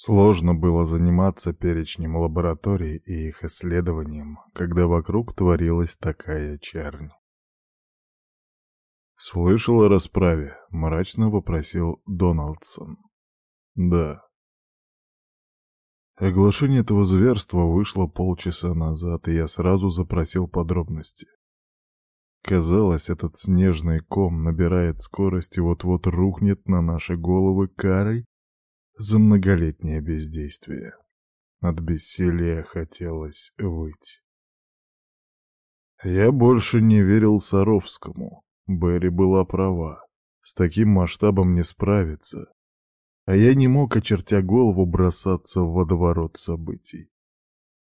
Сложно было заниматься перечнем лабораторий и их исследованием, когда вокруг творилась такая чернь. «Слышал о расправе?» — мрачно вопросил Дональдсон. «Да». Оглашение этого зверства вышло полчаса назад, и я сразу запросил подробности. Казалось, этот снежный ком набирает скорость и вот-вот рухнет на наши головы карой за многолетнее бездействие. От бессилия хотелось выть. Я больше не верил Саровскому. Берри была права. С таким масштабом не справиться. А я не мог, очертя голову, бросаться в водоворот событий.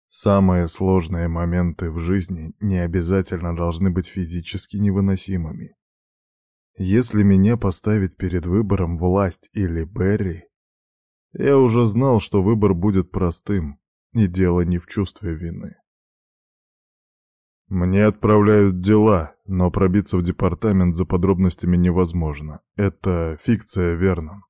Самые сложные моменты в жизни не обязательно должны быть физически невыносимыми. Если меня поставить перед выбором власть или Берри, я уже знал, что выбор будет простым, и дело не в чувстве вины. Мне отправляют дела, но пробиться в департамент за подробностями невозможно. Это фикция, верно.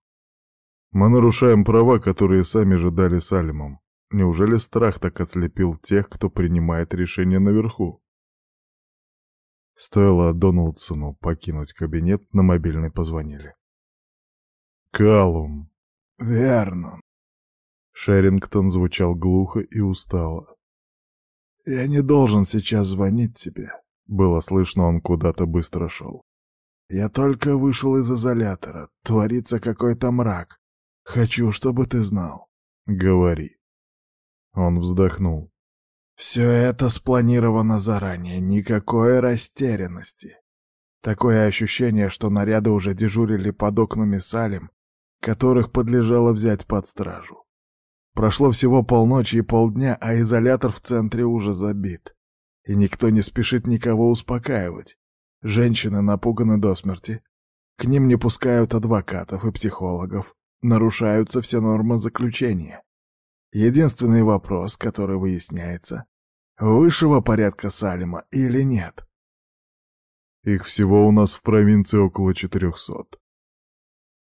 Мы нарушаем права, которые сами же дали Салимам. Неужели страх так ослепил тех, кто принимает решения наверху? Стоило Доналдсону покинуть кабинет, на мобильный позвонили. «Калум!» «Верно». Шерингтон звучал глухо и устало. «Я не должен сейчас звонить тебе». Было слышно, он куда-то быстро шел. «Я только вышел из изолятора. Творится какой-то мрак. Хочу, чтобы ты знал». «Говори». Он вздохнул. «Все это спланировано заранее, никакой растерянности. Такое ощущение, что наряды уже дежурили под окнами Салим которых подлежало взять под стражу. Прошло всего полночи и полдня, а изолятор в центре уже забит. И никто не спешит никого успокаивать. Женщины напуганы до смерти. К ним не пускают адвокатов и психологов. Нарушаются все нормы заключения. Единственный вопрос, который выясняется, высшего порядка Салима или нет? Их всего у нас в провинции около четырехсот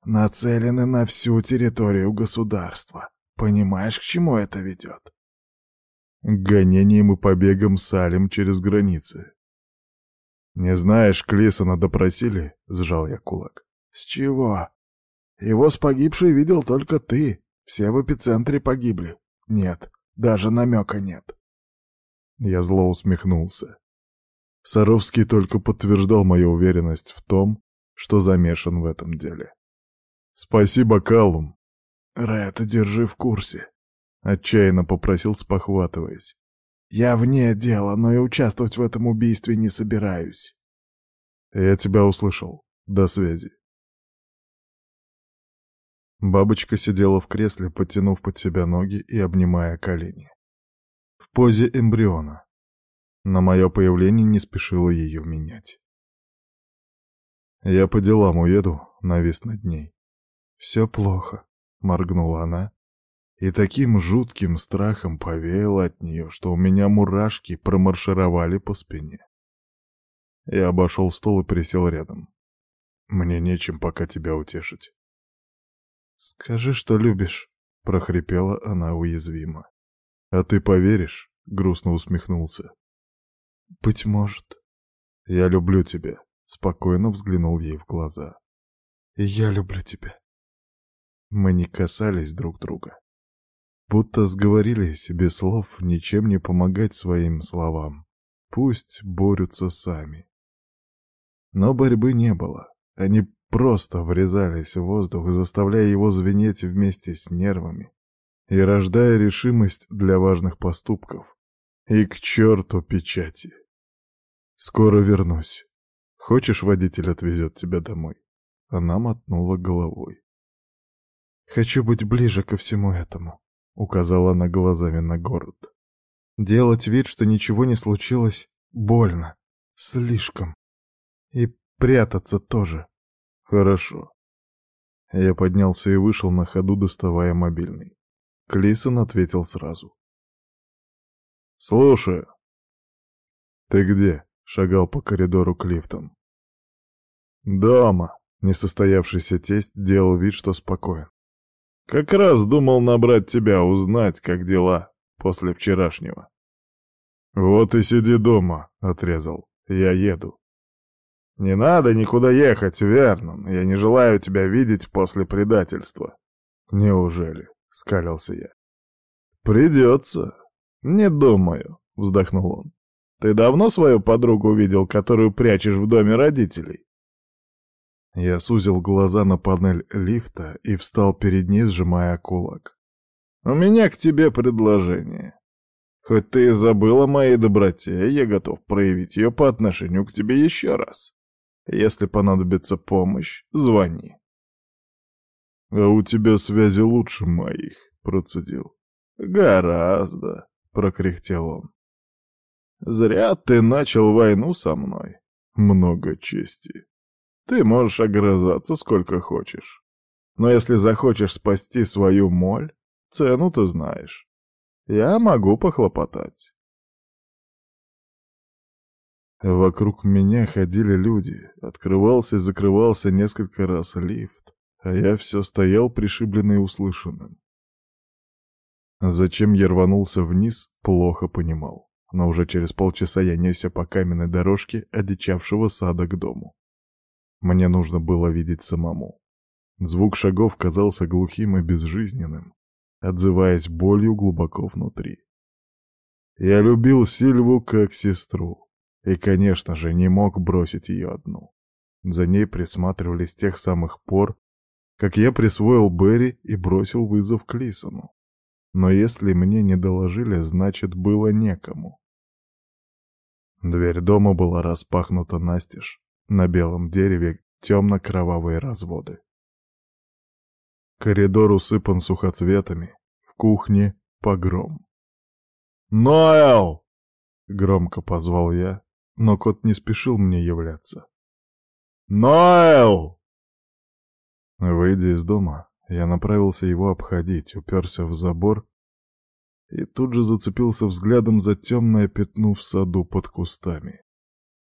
нацелены на всю территорию государства. Понимаешь, к чему это ведет? К гонениям и побегам Салим через границы. «Не знаешь, Клисона допросили?» — сжал я кулак. «С чего? Его с погибшей видел только ты. Все в эпицентре погибли. Нет, даже намека нет». Я зло усмехнулся. Саровский только подтверждал мою уверенность в том, что замешан в этом деле. «Спасибо, Калум». «Ред, держи в курсе», — отчаянно попросил, спохватываясь. «Я вне дела, но и участвовать в этом убийстве не собираюсь». «Я тебя услышал. До связи». Бабочка сидела в кресле, подтянув под себя ноги и обнимая колени. В позе эмбриона. На мое появление не спешила ее менять. «Я по делам уеду», — навис над ней. «Все плохо», — моргнула она, и таким жутким страхом повеяло от нее, что у меня мурашки промаршировали по спине. Я обошел стол и присел рядом. «Мне нечем пока тебя утешить». «Скажи, что любишь», — прохрипела она уязвимо. «А ты поверишь?» — грустно усмехнулся. «Быть может». «Я люблю тебя», — спокойно взглянул ей в глаза. «И я люблю тебя». Мы не касались друг друга. Будто сговорились без слов ничем не помогать своим словам. Пусть борются сами. Но борьбы не было. Они просто врезались в воздух, заставляя его звенеть вместе с нервами и рождая решимость для важных поступков. И к черту печати. Скоро вернусь. Хочешь, водитель отвезет тебя домой? Она мотнула головой. Хочу быть ближе ко всему этому», — указала она глазами на город. «Делать вид, что ничего не случилось, больно. Слишком. И прятаться тоже. Хорошо». Я поднялся и вышел на ходу, доставая мобильный. Клисон ответил сразу. «Слушаю». «Ты где?» — шагал по коридору к лифтам. «Дома», — несостоявшийся тесть делал вид, что спокоен. Как раз думал набрать тебя, узнать, как дела после вчерашнего. Вот и сиди дома, отрезал. Я еду. Не надо никуда ехать, Вернон. Я не желаю тебя видеть после предательства. Неужели? Скалился я. Придется. Не думаю, вздохнул он. Ты давно свою подругу видел, которую прячешь в доме родителей? Я сузил глаза на панель лифта и встал перед ней, сжимая кулак. «У меня к тебе предложение. Хоть ты и забыла моей доброте, я готов проявить ее по отношению к тебе еще раз. Если понадобится помощь, звони». «А у тебя связи лучше моих», — процедил. «Гораздо», — прокряхтел он. «Зря ты начал войну со мной. Много чести». Ты можешь огрызаться сколько хочешь. Но если захочешь спасти свою моль, цену ты знаешь. Я могу похлопотать. Вокруг меня ходили люди, открывался и закрывался несколько раз лифт, а я все стоял пришибленный услышанным. Зачем я рванулся вниз, плохо понимал, но уже через полчаса я несся по каменной дорожке одичавшего сада к дому. Мне нужно было видеть самому. Звук шагов казался глухим и безжизненным, отзываясь болью глубоко внутри. Я любил Сильву как сестру, и, конечно же, не мог бросить ее одну. За ней присматривали с тех самых пор, как я присвоил Берри и бросил вызов Клисону. Но если мне не доложили, значит, было некому. Дверь дома была распахнута настежь, на белом дереве темно-кровавые разводы. Коридор усыпан сухоцветами. В кухне погром. «Ноэл!» — громко позвал я, но кот не спешил мне являться. «Ноэл!» Выйдя из дома, я направился его обходить, уперся в забор и тут же зацепился взглядом за темное пятно в саду под кустами.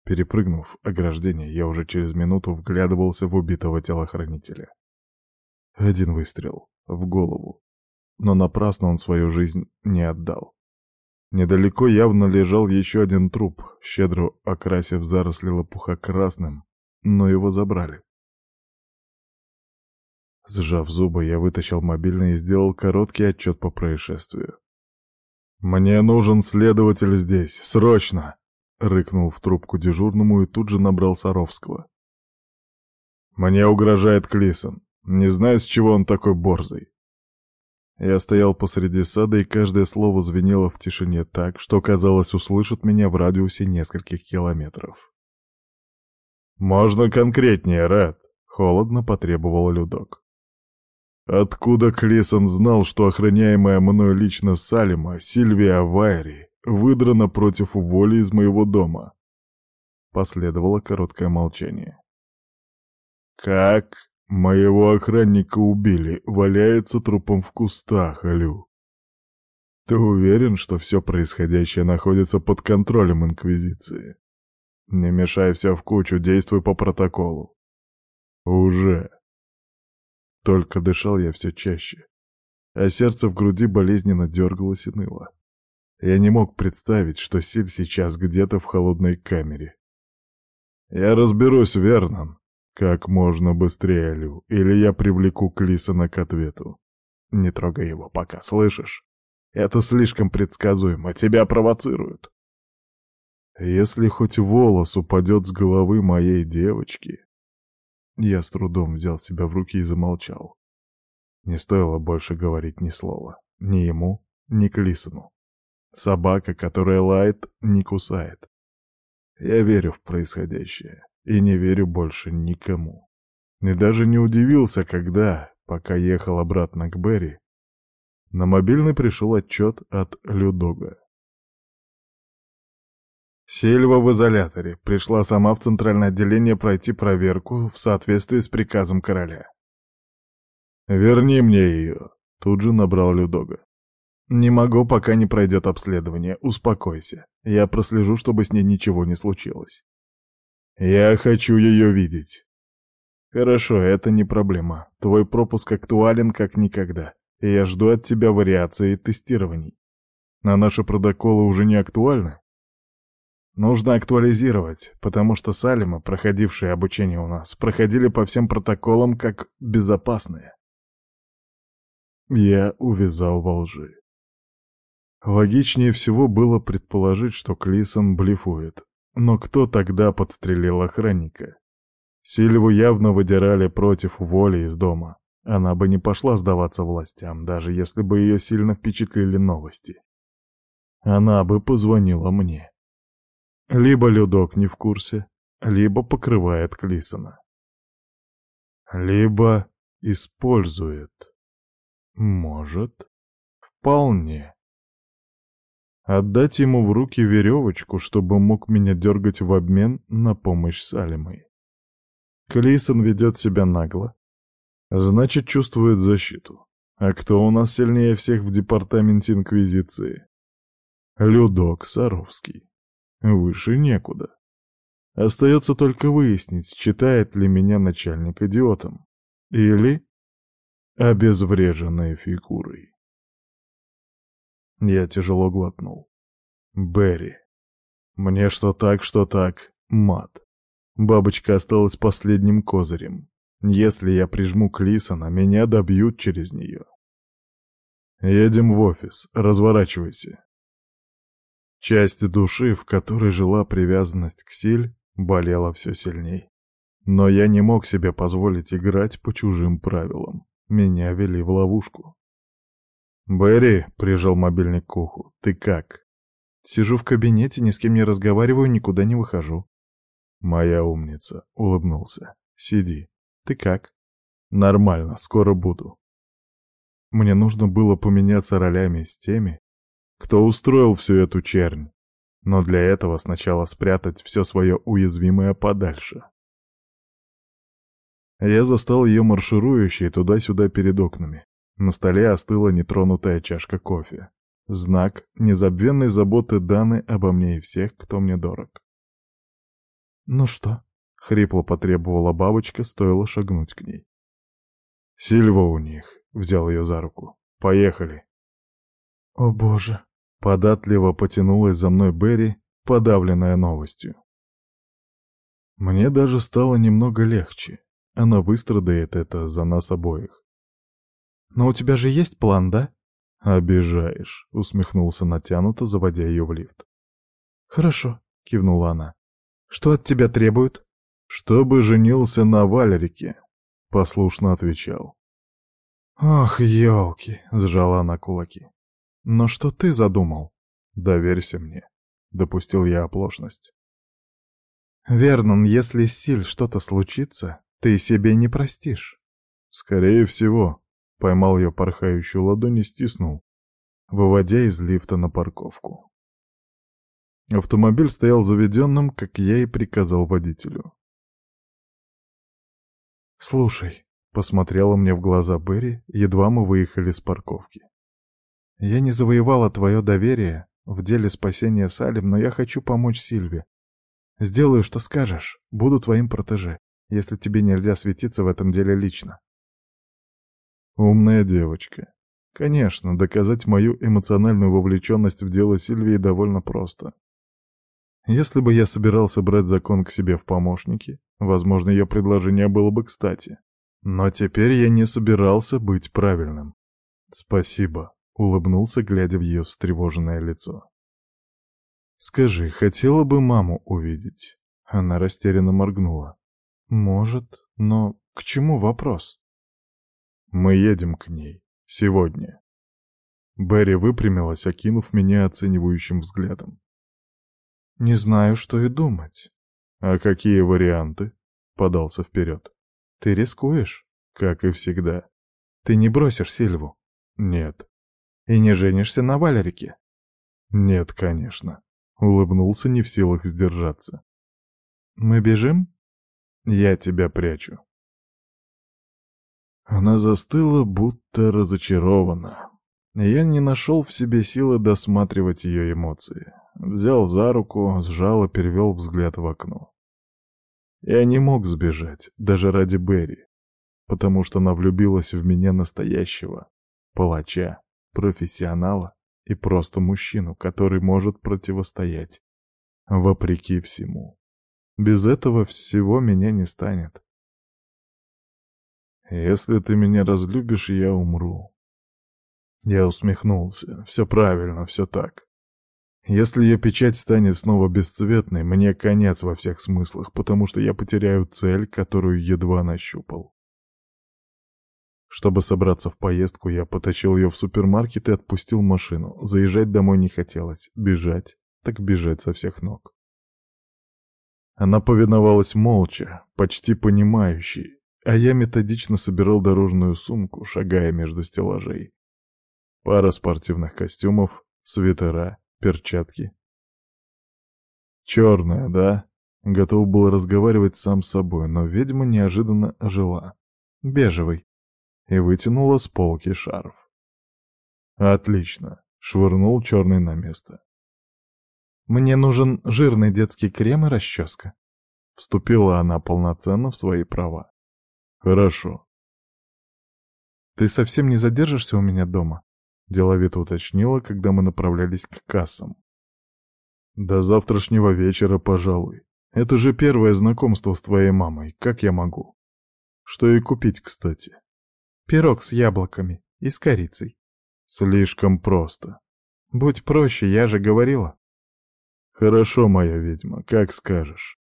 Перепрыгнув ограждение, я уже через минуту вглядывался в убитого телохранителя. Один выстрел в голову. Но напрасно он свою жизнь не отдал. Недалеко явно лежал еще один труп, щедро окрасив заросли лопуха красным, но его забрали. Сжав зубы, я вытащил мобильный и сделал короткий отчет по происшествию. «Мне нужен следователь здесь, срочно!» Рыкнул в трубку дежурному и тут же набрал Саровского. «Мне угрожает Клисон. Не знаю, с чего он такой борзый». Я стоял посреди сада, и каждое слово звенело в тишине так, что, казалось, услышат меня в радиусе нескольких километров. «Можно конкретнее, Ред?» — холодно потребовал Людок. Откуда Клисон знал, что охраняемая мной лично Салима, Сильвия Вайри, выдрана против воли из моего дома. Последовало короткое молчание. «Как? Моего охранника убили, валяется трупом в кустах, Алю. Ты уверен, что все происходящее находится под контролем Инквизиции? Не мешай все в кучу, действуй по протоколу». «Уже». Только дышал я все чаще, а сердце в груди болезненно дергалось и ныло. Я не мог представить, что Силь сейчас где-то в холодной камере. Я разберусь, Вернон. Как можно быстрее, Лю, или я привлеку Клисона к ответу. Не трогай его пока, слышишь? Это слишком предсказуемо, тебя провоцируют. Если хоть волос упадет с головы моей девочки... Я с трудом взял себя в руки и замолчал. Не стоило больше говорить ни слова. Ни ему, ни Клисону. Собака, которая лает, не кусает. Я верю в происходящее и не верю больше никому. И даже не удивился, когда, пока ехал обратно к Берри, на мобильный пришел отчет от Людога. Сильва в изоляторе. Пришла сама в центральное отделение пройти проверку в соответствии с приказом короля. «Верни мне ее», — тут же набрал Людога. «Не могу, пока не пройдет обследование. Успокойся. Я прослежу, чтобы с ней ничего не случилось». «Я хочу ее видеть». «Хорошо, это не проблема. Твой пропуск актуален как никогда. и я жду от тебя вариаций и тестирований. А наши протоколы уже не актуальны? Нужно актуализировать, потому что салимы, проходившие обучение у нас, проходили по всем протоколам как безопасные. Я увязал во лжи. Логичнее всего было предположить, что Клисон блефует. Но кто тогда подстрелил охранника? Сильву явно выдирали против воли из дома. Она бы не пошла сдаваться властям, даже если бы ее сильно впечатлили новости. Она бы позвонила мне. Либо Людок не в курсе, либо покрывает Клисона. Либо использует. Может, вполне. Отдать ему в руки веревочку, чтобы мог меня дергать в обмен на помощь Салимой. Клисон ведет себя нагло. Значит, чувствует защиту. А кто у нас сильнее всех в департаменте Инквизиции? Людок Саровский. Выше некуда. Остается только выяснить, считает ли меня начальник идиотом. Или обезвреженной фигурой. Я тяжело глотнул. Берри. Мне что так, что так. Мат. Бабочка осталась последним козырем. Если я прижму Клисона, меня добьют через нее. Едем в офис. Разворачивайся. Часть души, в которой жила привязанность к Силь, болела все сильней. Но я не мог себе позволить играть по чужим правилам. Меня вели в ловушку. «Берри», — прижал мобильник к уху, — «ты как?» «Сижу в кабинете, ни с кем не разговариваю, никуда не выхожу». «Моя умница», — улыбнулся. «Сиди. Ты как?» «Нормально, скоро буду». Мне нужно было поменяться ролями с теми, кто устроил всю эту чернь, но для этого сначала спрятать все свое уязвимое подальше. Я застал ее марширующей туда-сюда перед окнами. На столе остыла нетронутая чашка кофе. Знак незабвенной заботы Даны обо мне и всех, кто мне дорог. «Ну что?» — хрипло потребовала бабочка, стоило шагнуть к ней. «Сильва у них», — взял ее за руку. «Поехали». «О боже!» — податливо потянулась за мной Берри, подавленная новостью. Мне даже стало немного легче. Она выстрадает это за нас обоих. «Но у тебя же есть план, да?» «Обижаешь», — усмехнулся натянуто, заводя ее в лифт. «Хорошо», — кивнула она. «Что от тебя требуют?» «Чтобы женился на Валерике», — послушно отвечал. «Ох, елки!» — сжала она кулаки. «Но что ты задумал?» «Доверься мне», — допустил я оплошность. «Вернон, если с Силь что-то случится, ты себе не простишь». «Скорее всего», Поймал ее порхающую ладонь и стиснул, выводя из лифта на парковку. Автомобиль стоял заведенным, как я и приказал водителю. «Слушай», — посмотрела мне в глаза Берри, едва мы выехали с парковки. «Я не завоевала твое доверие в деле спасения Салим, но я хочу помочь Сильве. Сделаю, что скажешь, буду твоим протеже, если тебе нельзя светиться в этом деле лично. Умная девочка. Конечно, доказать мою эмоциональную вовлеченность в дело Сильвии довольно просто. Если бы я собирался брать закон к себе в помощники, возможно, ее предложение было бы кстати. Но теперь я не собирался быть правильным. Спасибо, улыбнулся, глядя в ее встревоженное лицо. Скажи, хотела бы маму увидеть? Она растерянно моргнула. Может, но к чему вопрос? Мы едем к ней. Сегодня. Берри выпрямилась, окинув меня оценивающим взглядом. «Не знаю, что и думать». «А какие варианты?» — подался вперед. «Ты рискуешь?» «Как и всегда». «Ты не бросишь Сильву?» «Нет». «И не женишься на Валерике?» «Нет, конечно». Улыбнулся, не в силах сдержаться. «Мы бежим?» «Я тебя прячу». Она застыла, будто разочарована. Я не нашел в себе силы досматривать ее эмоции. Взял за руку, сжал и перевел взгляд в окно. Я не мог сбежать, даже ради Берри, потому что она влюбилась в меня настоящего. палача, профессионала и просто мужчину, который может противостоять, вопреки всему. Без этого всего меня не станет. Если ты меня разлюбишь, я умру. Я усмехнулся. Все правильно, все так. Если ее печать станет снова бесцветной, мне конец во всех смыслах, потому что я потеряю цель, которую едва нащупал. Чтобы собраться в поездку, я потащил ее в супермаркет и отпустил машину. Заезжать домой не хотелось, бежать, так бежать со всех ног. Она повиновалась молча, почти понимающей, а я методично собирал дорожную сумку, шагая между стеллажей. Пара спортивных костюмов, свитера, перчатки. «Черная, да?» Готов был разговаривать сам с собой, но ведьма неожиданно ожила. «Бежевый». И вытянула с полки шарф. «Отлично», — швырнул черный на место. «Мне нужен жирный детский крем и расческа». Вступила она полноценно в свои права. «Хорошо». «Ты совсем не задержишься у меня дома?» Деловито уточнила, когда мы направлялись к кассам. «До завтрашнего вечера, пожалуй. Это же первое знакомство с твоей мамой. Как я могу?» «Что и купить, кстати?» «Пирог с яблоками и с корицей». «Слишком просто». «Будь проще, я же говорила». «Хорошо, моя ведьма, как скажешь».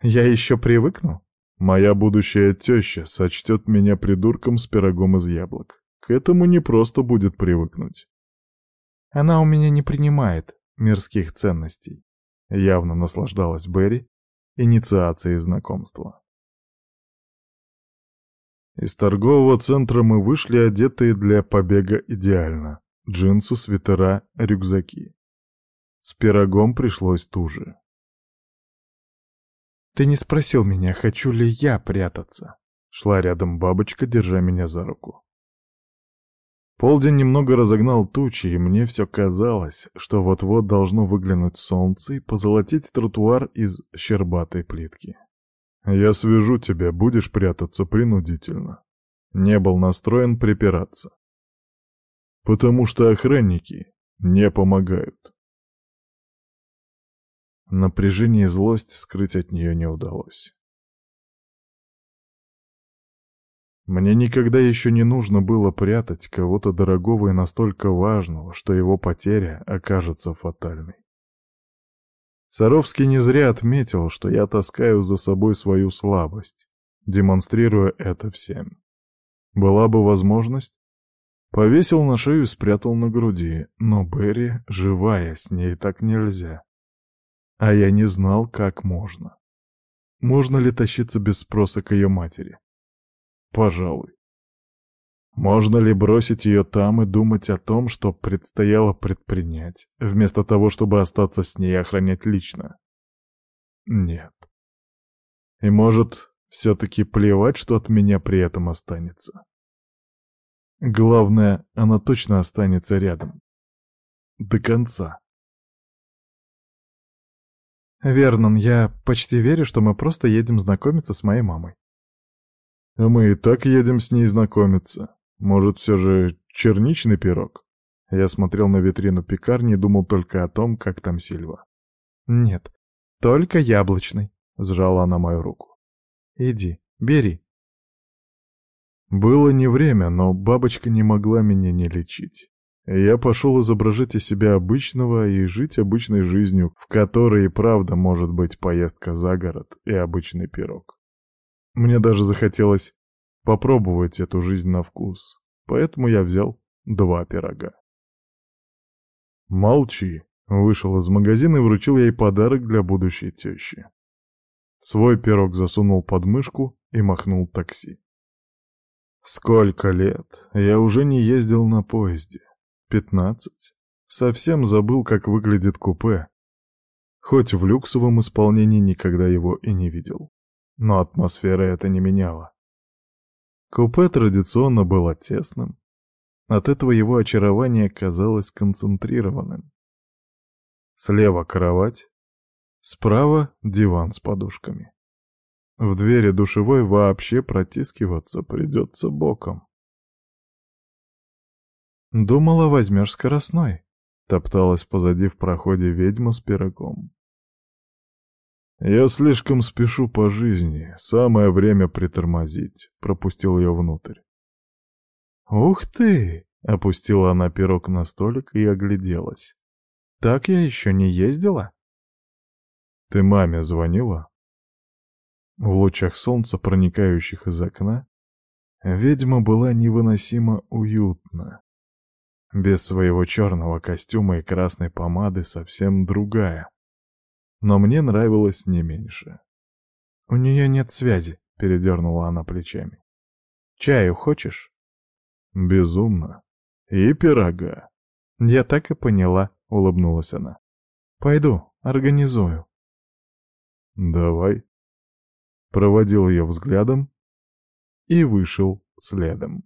«Я еще привыкну?» «Моя будущая теща сочтет меня придурком с пирогом из яблок. К этому не просто будет привыкнуть. Она у меня не принимает мирских ценностей. Явно наслаждалась Берри инициацией знакомства. Из торгового центра мы вышли одетые для побега идеально. Джинсы, свитера, рюкзаки. С пирогом пришлось туже. «Ты не спросил меня, хочу ли я прятаться?» Шла рядом бабочка, держа меня за руку. Полдень немного разогнал тучи, и мне все казалось, что вот-вот должно выглянуть солнце и позолотить тротуар из щербатой плитки. «Я свяжу тебя, будешь прятаться принудительно». Не был настроен припираться. «Потому что охранники не помогают». Напряжение и злость скрыть от нее не удалось. Мне никогда еще не нужно было прятать кого-то дорогого и настолько важного, что его потеря окажется фатальной. Саровский не зря отметил, что я таскаю за собой свою слабость, демонстрируя это всем. Была бы возможность, повесил на шею и спрятал на груди, но Берри живая, с ней так нельзя. А я не знал, как можно. Можно ли тащиться без спроса к ее матери? Пожалуй. Можно ли бросить ее там и думать о том, что предстояло предпринять, вместо того, чтобы остаться с ней и охранять лично? Нет. И может, все-таки плевать, что от меня при этом останется. Главное, она точно останется рядом. До конца. Вернон, я почти верю, что мы просто едем знакомиться с моей мамой. А мы и так едем с ней знакомиться. Может, все же черничный пирог? Я смотрел на витрину пекарни и думал только о том, как там Сильва. Нет, только яблочный, сжала она мою руку. Иди, бери. Было не время, но бабочка не могла меня не лечить. Я пошел изображать из себя обычного и жить обычной жизнью, в которой и правда может быть поездка за город и обычный пирог. Мне даже захотелось попробовать эту жизнь на вкус, поэтому я взял два пирога. «Молчи!» — вышел из магазина и вручил ей подарок для будущей тещи. Свой пирог засунул под мышку и махнул такси. Сколько лет? Я уже не ездил на поезде. Пятнадцать. Совсем забыл, как выглядит купе. Хоть в люксовом исполнении никогда его и не видел но атмосфера это не меняла. Купе традиционно было тесным. От этого его очарование казалось концентрированным. Слева кровать, справа диван с подушками. В двери душевой вообще протискиваться придется боком. Думала, возьмешь скоростной. Топталась позади в проходе ведьма с пирогом. «Я слишком спешу по жизни, самое время притормозить», — пропустил ее внутрь. «Ух ты!» — опустила она пирог на столик и огляделась. «Так я еще не ездила?» «Ты маме звонила?» В лучах солнца, проникающих из окна, ведьма была невыносимо уютна. Без своего черного костюма и красной помады совсем другая. Но мне нравилось не меньше. «У нее нет связи», — передернула она плечами. «Чаю хочешь?» «Безумно. И пирога». «Я так и поняла», — улыбнулась она. «Пойду, организую». «Давай» проводил ее взглядом и вышел следом.